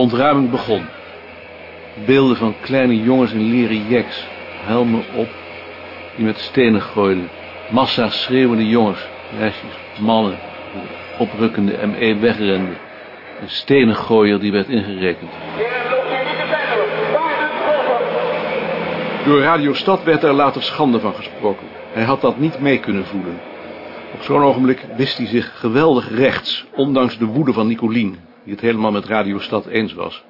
Ontruiming begon. Beelden van kleine jongens in leren jacks, helmen op, die met stenen gooiden. Massa schreeuwende jongens, meisjes, mannen, oprukkende ME wegrenden. Een stenen gooier die werd ingerekend. Door Radio Stad werd er later schande van gesproken. Hij had dat niet mee kunnen voelen. Op zo'n ogenblik wist hij zich geweldig rechts, ondanks de woede van Nicolien, die het helemaal met Radio Stad eens was.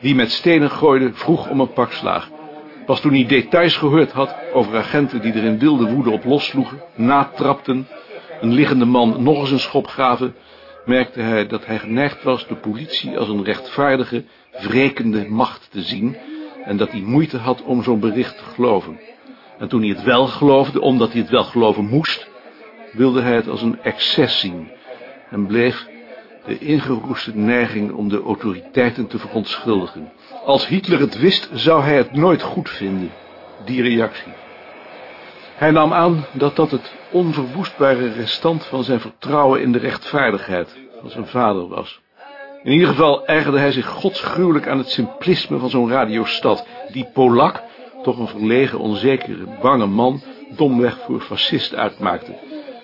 Die met stenen gooide, vroeg om een pak slaag. Pas toen hij details gehoord had over agenten die er in wilde woede op lossloegen, natrapten, een liggende man nog eens een schop gaven, merkte hij dat hij geneigd was de politie als een rechtvaardige, wrekende macht te zien en dat hij moeite had om zo'n bericht te geloven. En toen hij het wel geloofde, omdat hij het wel geloven moest, wilde hij het als een excess zien en bleef de ingeroeste neiging om de autoriteiten te verontschuldigen. Als Hitler het wist, zou hij het nooit goed vinden, die reactie. Hij nam aan dat dat het onverwoestbare restant van zijn vertrouwen in de rechtvaardigheid van zijn vader was. In ieder geval ergerde hij zich godsgruwelijk aan het simplisme van zo'n radiostad, die Polak, toch een verlegen, onzekere, bange man, domweg voor fascist uitmaakte.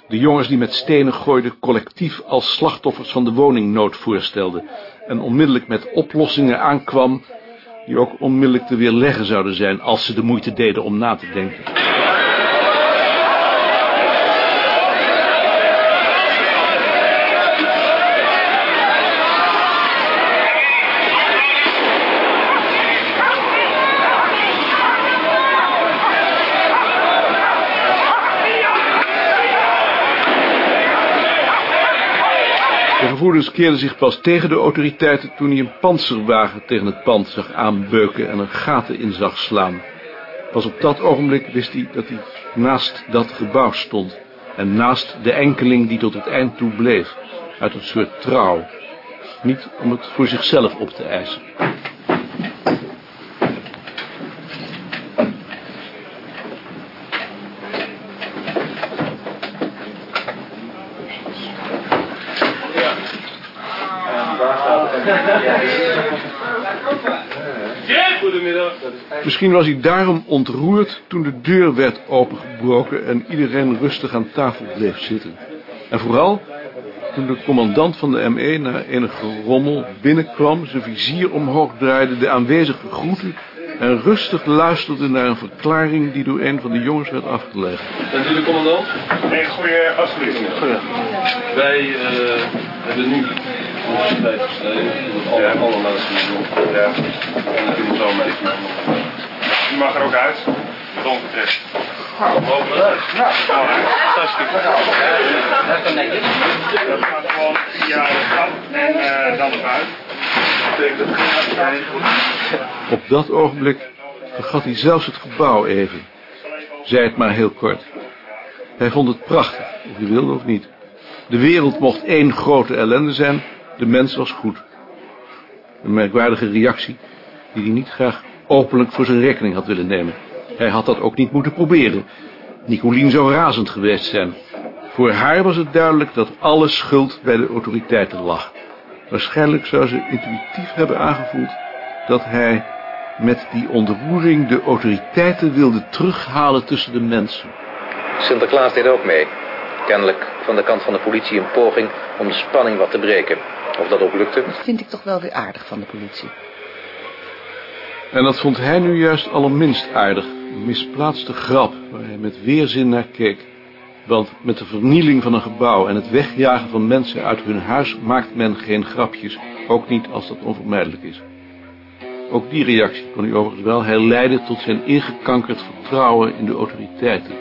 De jongens die met stenen gooiden collectief als slachtoffers van de woningnood voorstelden en onmiddellijk met oplossingen aankwam die ook onmiddellijk te weerleggen zouden zijn als ze de moeite deden om na te denken. De gevoelens keerden zich pas tegen de autoriteiten toen hij een panzerwagen tegen het pand zag aanbeuken en er gaten in zag slaan. Pas op dat ogenblik wist hij dat hij naast dat gebouw stond en naast de enkeling die tot het eind toe bleef, uit een soort trouw. Niet om het voor zichzelf op te eisen. Misschien was hij daarom ontroerd toen de deur werd opengebroken en iedereen rustig aan tafel bleef zitten. En vooral toen de commandant van de ME na enig gerommel binnenkwam, zijn vizier omhoog draaide, de aanwezigen groette en rustig luisterde naar een verklaring die door een van de jongens werd afgelegd. Bent u de commandant? Nee, goeie, alsjeblieft. Wij eh, hebben nu onze tijd gestreden. Dat alle, Ja. alle doen. Ja, En dat kunnen we zo meekrijgen. U mag er ook uit, wat ons betreft. Uit. Hartstikke goed. Dat gaat gewoon via de stad en eh, dan eruit. Op dat ogenblik vergat hij zelfs het gebouw even. Zei het maar heel kort. Hij vond het prachtig, of je wilde of niet. De wereld mocht één grote ellende zijn, de mens was goed. Een merkwaardige reactie die hij niet graag openlijk voor zijn rekening had willen nemen. Hij had dat ook niet moeten proberen. Nicolien zou razend geweest zijn. Voor haar was het duidelijk dat alle schuld bij de autoriteiten lag. Waarschijnlijk zou ze intuïtief hebben aangevoeld dat hij met die ontroering de autoriteiten wilde terughalen tussen de mensen. Sinterklaas deed ook mee. Kennelijk van de kant van de politie een poging om de spanning wat te breken. Of dat ook lukte? Dat vind ik toch wel weer aardig van de politie. En dat vond hij nu juist allerminst aardig. Een misplaatste grap waar hij met weerzin naar keek. Want met de vernieling van een gebouw en het wegjagen van mensen uit hun huis maakt men geen grapjes. Ook niet als dat onvermijdelijk is. Ook die reactie kon hij overigens wel herleiden tot zijn ingekankerd vertrouwen in de autoriteiten.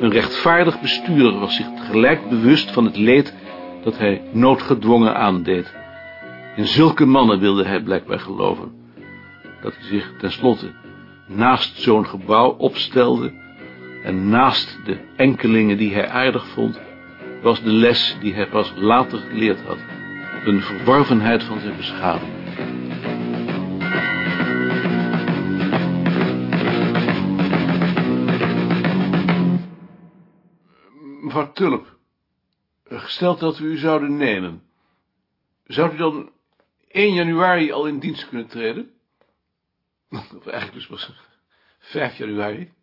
Een rechtvaardig bestuurder was zich tegelijk bewust van het leed dat hij noodgedwongen aandeed. In zulke mannen wilde hij blijkbaar geloven. Dat hij zich tenslotte naast zo'n gebouw opstelde en naast de enkelingen die hij aardig vond, was de les die hij pas later geleerd had. Een verworvenheid van zijn beschaving. Mevrouw Tulp, gesteld dat we u zouden nemen, zou u dan 1 januari al in dienst kunnen treden? Of eigenlijk dus pas 5 januari.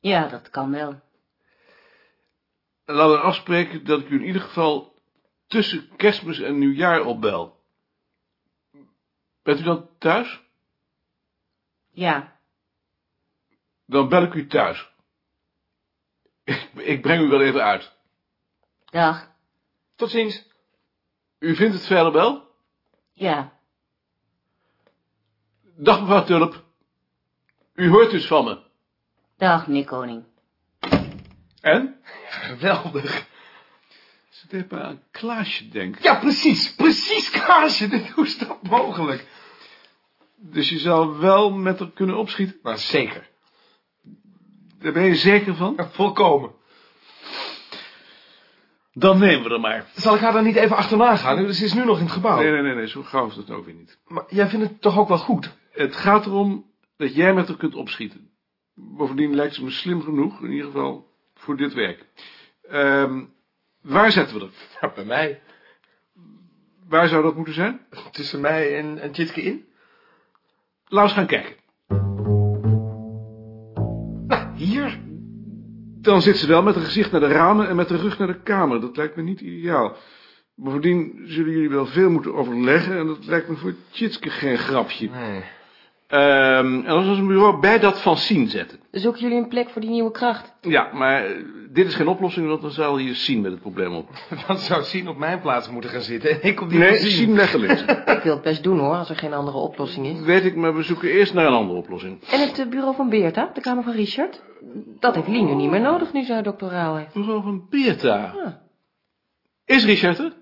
Ja, dat kan wel. En laten we afspreken dat ik u in ieder geval tussen kerstmis en nieuwjaar opbel. Bent u dan thuis? Ja, Dan bel ik u thuis. Ik, ik breng u wel even uit. dag. Tot ziens. U vindt het verder wel? Ja, Dag mevrouw Tulp. U hoort dus van me. dag meneer Koning. En? Geweldig. Ze deed maar aan Klaasje denken. Ja, precies. Precies, Klaasje. Dit- Hoe is dat mogelijk? Dus je zou wel met haar kunnen opschieten? Maar zeker. Daar ben je zeker van? Ja, volkomen. Dan nemen we er maar. Zal ik haar dan niet even achterna gaan? Ze is nu nog in het gebouw. Nee, nee, nee, nee, zo gauw is dat ook weer niet. Maar jij vindt het toch ook wel goed? Het gaat erom dat jij met haar kunt opschieten. Bovendien lijkt ze me slim genoeg, in ieder geval voor dit werk. Ehm, waar zetten we er? Ja, bij mij. Waar zou dat moeten zijn? Tussen mij en, en Tjitske in? Laten we eens gaan kijken. Nou, hier. Dan zit ze wel met haar gezicht naar de ramen en met de rug naar de kamer. Dat lijkt me niet ideaal. Bovendien zullen jullie wel veel moeten overleggen en dat lijkt me voor Tjitske geen grapje. Nee. Ehm, en als we een bureau bij dat van Sien zetten. Zoeken jullie een plek voor die nieuwe kracht? Ja, maar eh, dit is geen oplossing, want dan zal hier Sien met het probleem op. Dan zou Sien op mijn plaats moeten gaan zitten en ik op die Nee, van Sien. Sien letterlijk. Ik wil het best doen hoor, als er geen andere oplossing is. Weet ik, maar we zoeken eerst naar een andere oplossing. En het eh, bureau van Beerta, de kamer van Richard? Dat heeft Lien nu niet meer nodig nu zij doctoraal heeft. Mevrouw van Beerta. Ja. Is Richard er?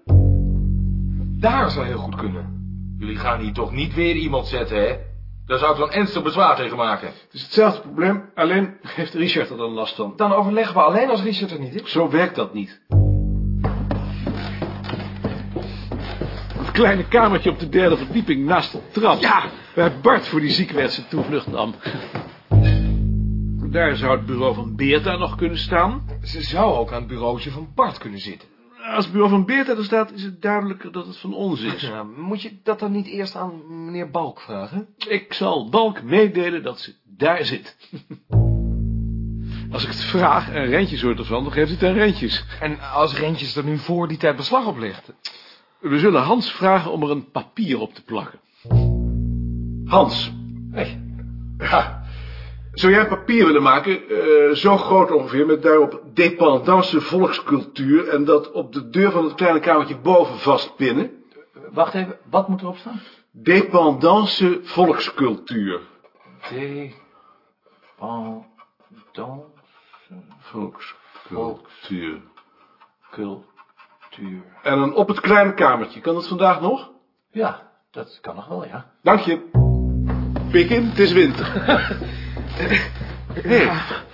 Daar zou heel goed kunnen. Jullie gaan hier toch niet weer iemand zetten, hè? Daar zou ik dan ernstig bezwaar tegen maken. Het is hetzelfde probleem, alleen heeft Richard er dan last van. Dan overleggen we alleen als Richard er niet is. Zo werkt dat niet. Het kleine kamertje op de derde verdieping naast de trap. Ja. Waar Bart voor die ziekwet zijn toevlucht nam. Daar zou het bureau van Beerta nog kunnen staan. Ze zou ook aan het bureautje van Bart kunnen zitten. Als het bureau van Beerta er staat, is het duidelijker dat het van ons is. Ja, moet je dat dan niet eerst aan meneer Balk vragen? Ik zal Balk meedelen dat ze daar zit. Als ik het vraag en Rentjes hoort ervan, dan geeft het aan Rentjes. En als Rentjes er nu voor die tijd beslag op legt? We zullen Hans vragen om er een papier op te plakken. Hans. Hey. Ja. Zou jij papier willen maken, eh, zo groot ongeveer, met daarop dependance volkscultuur en dat op de deur van het kleine kamertje boven vastpinnen? Wacht even, wat moet erop staan? Dependance volkscultuur. Dependance Volkscultuur. cultuur. En dan op het kleine kamertje. Kan dat vandaag nog? Ja, dat kan nog wel, ja. Dank je. Pik in, het is winter. Hé, hey,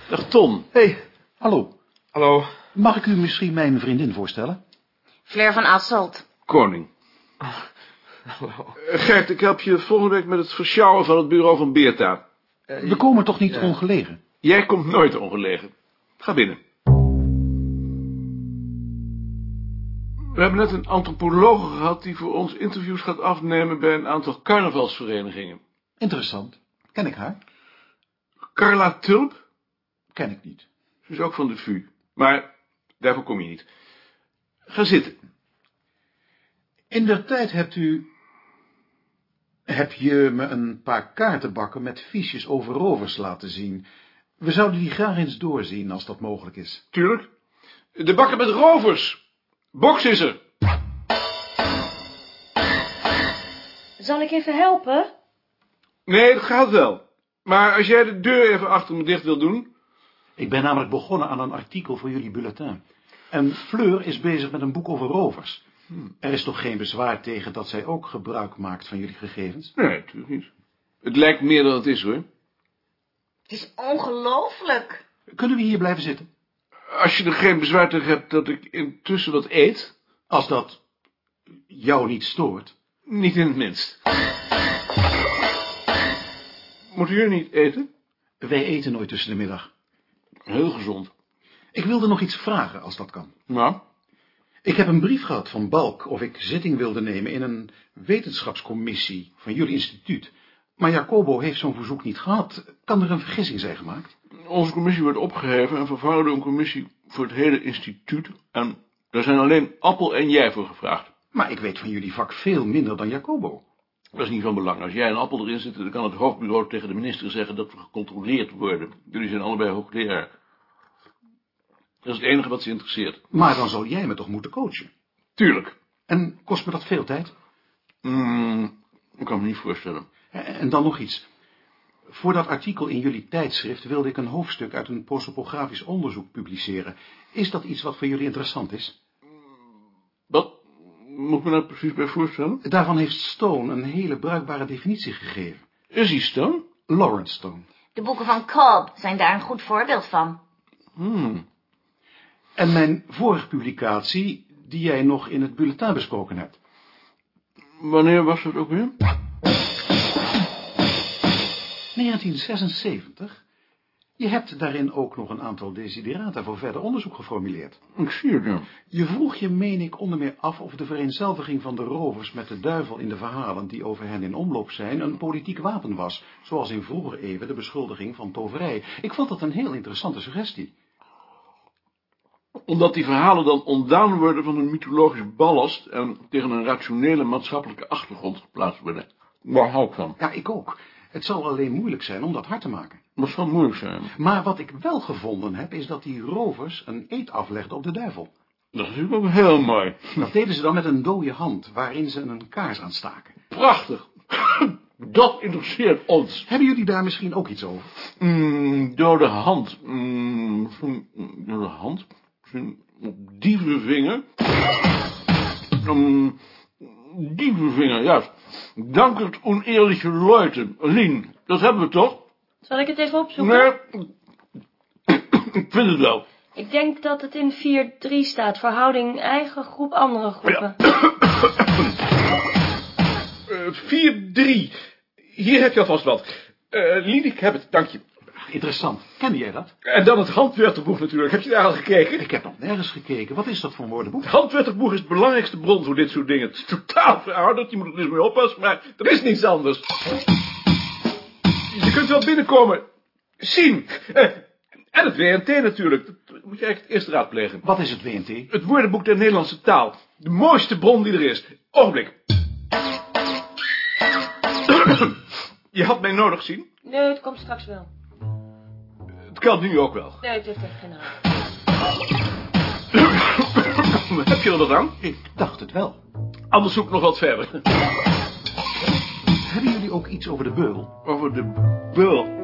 dag Ton. Hey, hallo. Hallo. Mag ik u misschien mijn vriendin voorstellen? Flair van Asselt. Koning. Hallo. Eh, Gert, ik help je volgende week met het versjouwen van het bureau van Beerta. We komen toch niet ongelegen? Jij komt nooit ongelegen. Ga binnen. We hebben net een antropologe gehad die voor ons interviews gaat afnemen bij een aantal carnavalsverenigingen. Interessant. Ken ik haar? Carla Tulp, Ken ik niet. ze is ook van de VU. Maar daarvoor kom je niet. Ga zitten. In der tijd hebt u... Heb je me een paar kaartenbakken met fiches over rovers laten zien. We zouden die graag eens doorzien, als dat mogelijk is. Tuurlijk. De bakken met rovers. Box is er. Zal ik even helpen? Nee, dat gaat wel. Maar als jij de deur even achter me dicht wil doen... Ik ben namelijk begonnen aan een artikel voor jullie bulletin. En Fleur is bezig met een boek over rovers. Er is toch geen bezwaar tegen dat zij ook gebruik maakt van jullie gegevens? Nee, natuurlijk niet. Het lijkt meer dan het is, hoor. Het is ongelooflijk. Kunnen we hier blijven zitten? Als je er geen bezwaar tegen hebt dat ik intussen wat eet... Als dat jou niet stoort. Niet in het minst. Moeten jullie niet eten? Wij eten nooit tussen de middag. Heel gezond. Ik wilde nog iets vragen, als dat kan. Nou, Ik heb een brief gehad van Balk of ik zitting wilde nemen in een wetenschapscommissie van jullie instituut. Maar Jacobo heeft zo'n verzoek niet gehad. Kan er een vergissing zijn gemaakt? Onze commissie werd opgeheven en vervangen door een commissie voor het hele instituut. En daar zijn alleen Appel en jij voor gevraagd. Maar ik weet van jullie vak veel minder dan Jacobo. Dat is niet van belang. Als jij en Appel erin zitten, dan kan het hoofdbureau tegen de minister zeggen dat we gecontroleerd worden. Jullie zijn allebei hoogleraar. Dat is het enige wat ze interesseert. Maar dan zal jij me toch moeten coachen? Tuurlijk. En kost me dat veel tijd? Mm, ik kan me niet voorstellen. En dan nog iets. Voor dat artikel in jullie tijdschrift wilde ik een hoofdstuk uit een prosopografisch onderzoek publiceren. Is dat iets wat voor jullie interessant is? Wat moet ik me daar precies bij voorstellen? Daarvan heeft Stone een hele bruikbare definitie gegeven. Is hij Stone? Lawrence Stone. De boeken van Cobb zijn daar een goed voorbeeld van. Hmm. En mijn vorige publicatie, die jij nog in het bulletin besproken hebt. Wanneer was dat ook weer? 1976. Je hebt daarin ook nog een aantal desiderata voor verder onderzoek geformuleerd. Ik zie het, ja. Je vroeg je, meen ik, onder meer af of de vereenzelviging van de rovers met de duivel in de verhalen die over hen in omloop zijn, een politiek wapen was, zoals in vroeger eeuwen de beschuldiging van toverij. Ik vond dat een heel interessante suggestie. Omdat die verhalen dan ontdaan worden van een mythologisch ballast en tegen een rationele maatschappelijke achtergrond geplaatst worden. Waar hou ik van? Ja, ik ook. Het zal alleen moeilijk zijn om dat hard te maken. Dat zal moeilijk zijn. Maar wat ik wel gevonden heb, is dat die rovers een eed aflegden op de duivel. Dat is natuurlijk ook heel mooi. Dat deden ze dan met een dode hand, waarin ze een kaars aanstaken. Prachtig. Dat interesseert ons. Hebben jullie daar misschien ook iets over? Mm, dode hand. Mm, misschien dode hand. Op dievenvinger. Um, dievenvinger, juist. Dank het oneerlijke Leute. Lien, dat hebben we toch? Zal ik het even opzoeken? Nee, ik vind het wel. Ik denk dat het in 4-3 staat. Verhouding eigen groep, andere groepen. Uh, 4-3. Hier heb je alvast wat. Uh, Lien, ik heb het, dank je. Interessant. Kende jij dat? En dan het handwetterboek natuurlijk. Heb je daar al gekeken? Ik heb nog nergens gekeken. Wat is dat voor een woordenboek? Het handwetterboek is de belangrijkste bron voor dit soort dingen. Het is totaal verouderd, je moet er dus mee oppassen, maar er is niets anders. Je kunt wel binnenkomen. Zien. Uh, en het WNT natuurlijk. Dat moet je eigenlijk het eerst raadplegen. Wat is het WNT? Het woordenboek der Nederlandse taal. De mooiste bron die er is. Ogenblik. Je had mij nodig zien. Nee, het komt straks wel. Kan nu ook wel. Nee, het heeft echt geen. Heb je er wat aan? Ik dacht het wel. Anders zoek ik nog wat verder. Hebben jullie ook iets over de beul? Over de beul?